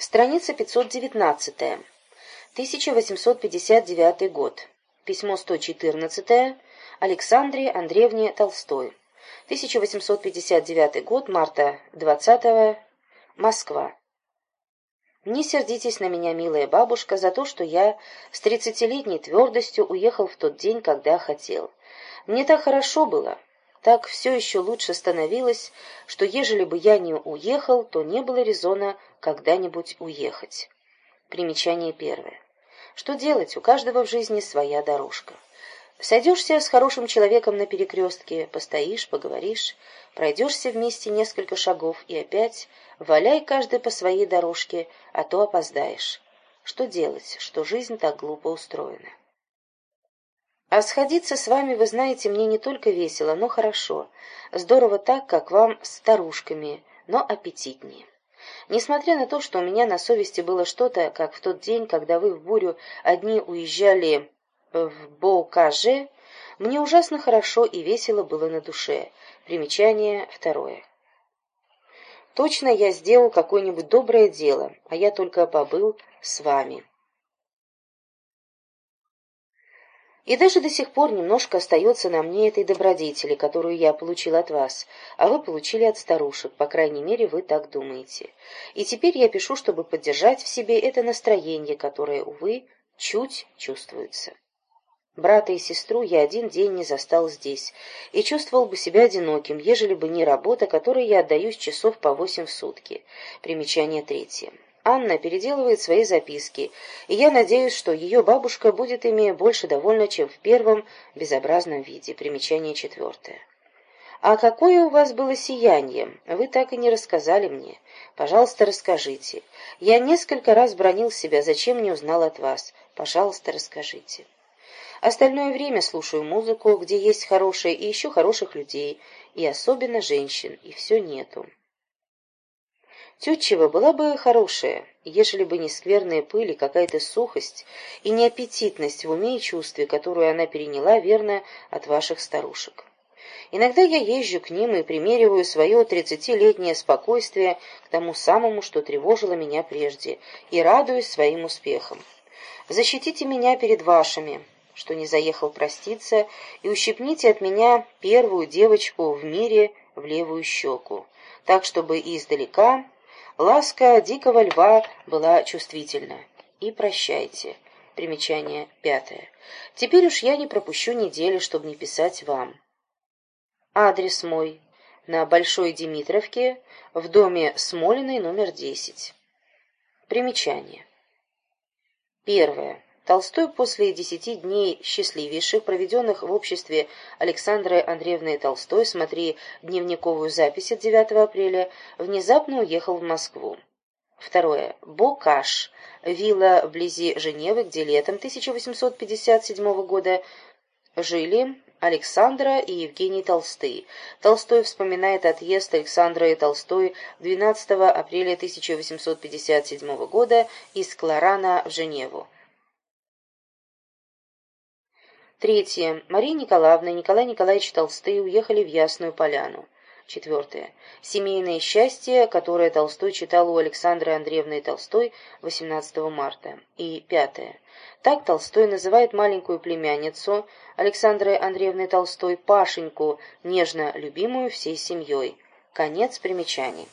Страница 519. 1859 год. Письмо 114. Александре Андреевне Толстой. 1859 год, марта 20 -го. Москва. Не сердитесь на меня, милая бабушка, за то, что я с тридцатилетней твердостью уехал в тот день, когда хотел. Мне так хорошо было, так все еще лучше становилось, что ежели бы я не уехал, то не было резона когда-нибудь уехать. Примечание первое. Что делать? У каждого в жизни своя дорожка. Сойдешься с хорошим человеком на перекрестке, постоишь, поговоришь, пройдешься вместе несколько шагов и опять валяй каждый по своей дорожке, а то опоздаешь. Что делать, что жизнь так глупо устроена? А сходиться с вами, вы знаете, мне не только весело, но хорошо. Здорово так, как вам с старушками, но аппетитнее. Несмотря на то, что у меня на совести было что-то, как в тот день, когда вы в бурю одни уезжали в Бокаже, мне ужасно хорошо и весело было на душе. Примечание второе. Точно я сделал какое-нибудь доброе дело, а я только побыл с вами. И даже до сих пор немножко остается на мне этой добродетели, которую я получил от вас, а вы получили от старушек, по крайней мере, вы так думаете. И теперь я пишу, чтобы поддержать в себе это настроение, которое, увы, чуть чувствуется. Брата и сестру я один день не застал здесь, и чувствовал бы себя одиноким, ежели бы не работа, которой я отдаюсь часов по восемь в сутки. Примечание третье. Анна переделывает свои записки, и я надеюсь, что ее бабушка будет ими больше довольна, чем в первом безобразном виде. Примечание четвертое. «А какое у вас было сияние? Вы так и не рассказали мне. Пожалуйста, расскажите. Я несколько раз бронил себя, зачем не узнал от вас. Пожалуйста, расскажите». Остальное время слушаю музыку, где есть хорошие и еще хороших людей, и особенно женщин, и все нету. Тютчева была бы хорошая, ежели бы не скверная пыль и какая-то сухость и неаппетитность в уме и чувстве, которую она переняла, верно, от ваших старушек. Иногда я езжу к ним и примериваю свое тридцатилетнее спокойствие к тому самому, что тревожило меня прежде, и радуюсь своим успехам. Защитите меня перед вашими, что не заехал проститься, и ущипните от меня первую девочку в мире в левую щеку, так, чтобы издалека Ласка дикого льва была чувствительна. И прощайте. Примечание пятое. Теперь уж я не пропущу недели, чтобы не писать вам. Адрес мой. На Большой Димитровке, в доме Смолиной, номер 10. Примечание. Первое. Толстой после десяти дней счастливейших, проведенных в обществе Александры Андреевны Толстой, смотри дневниковую запись от 9 апреля, внезапно уехал в Москву. Второе. Бокаш. Вилла вблизи Женевы, где летом 1857 года жили Александра и Евгений Толстые. Толстой вспоминает отъезд Александра и Толстой 12 апреля 1857 года из Кларана в Женеву. Третье. Мария Николаевна и Николай Николаевич Толстые уехали в Ясную Поляну. Четвертое. Семейное счастье, которое Толстой читал у Александры Андреевны Толстой 18 марта. И пятое. Так Толстой называет маленькую племянницу Александры Андреевны Толстой Пашеньку, нежно любимую всей семьей. Конец примечаний.